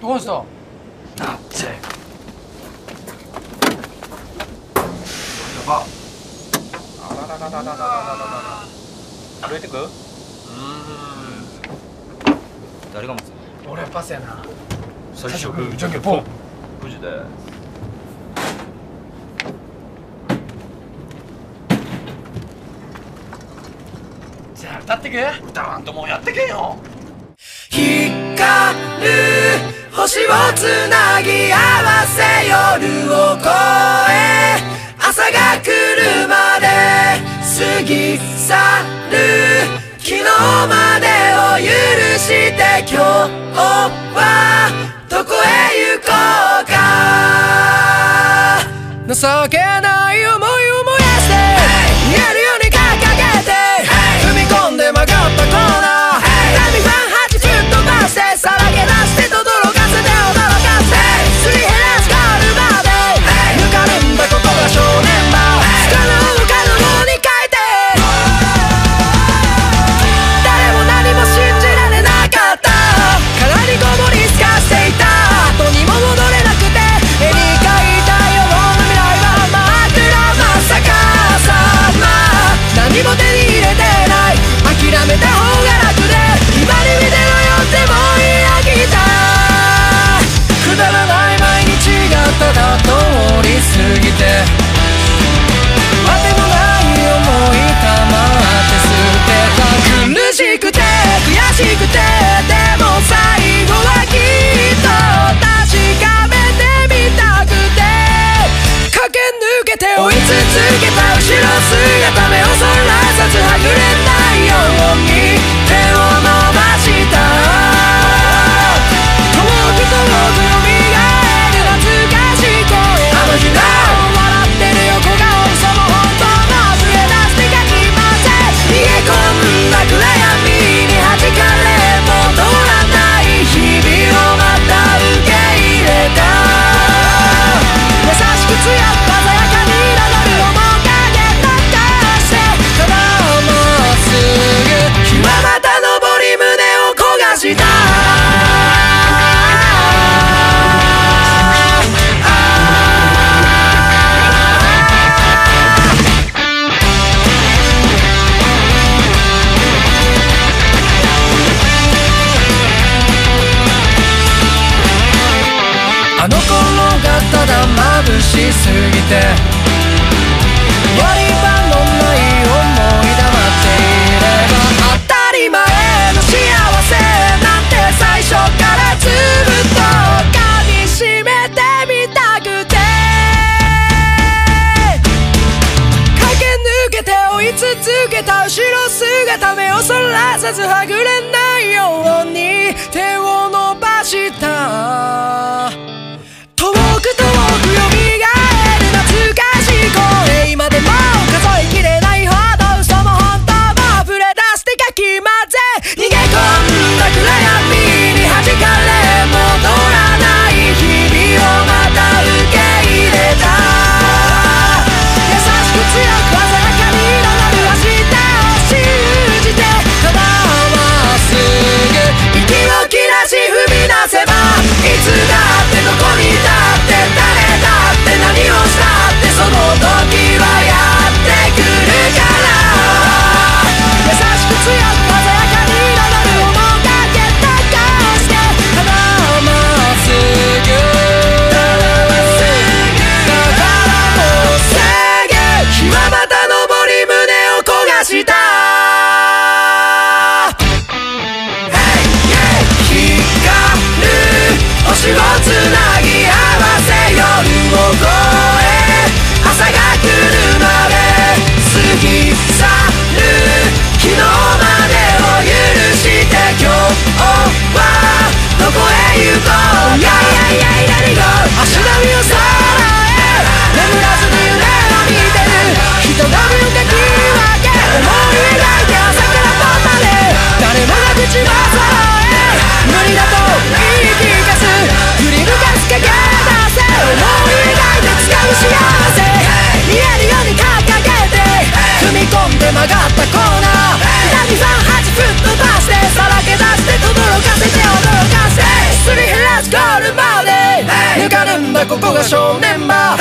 どうした？那这个，やば。あららららららららら。歩いてく？うーん。誰が持つ？俺パスやな最初グーじゃんけんポン無事です。じゃあ歌ってく？歌わんともうやってけんよ。光る星をつなぎ合わせ夜を越え朝が来るまで過ぎ去る。昨日までを許して今日はどこへ行こうか。情けないあの頃がただ眩しすぎてやり場のない思い黙っていれば当たり前の幸せなんて最初からずっと噛みしめてみたくて駆け抜けて追い続けた後ろ姿目をそらさずはぐれないように手を伸ばした。とはなここが正念場。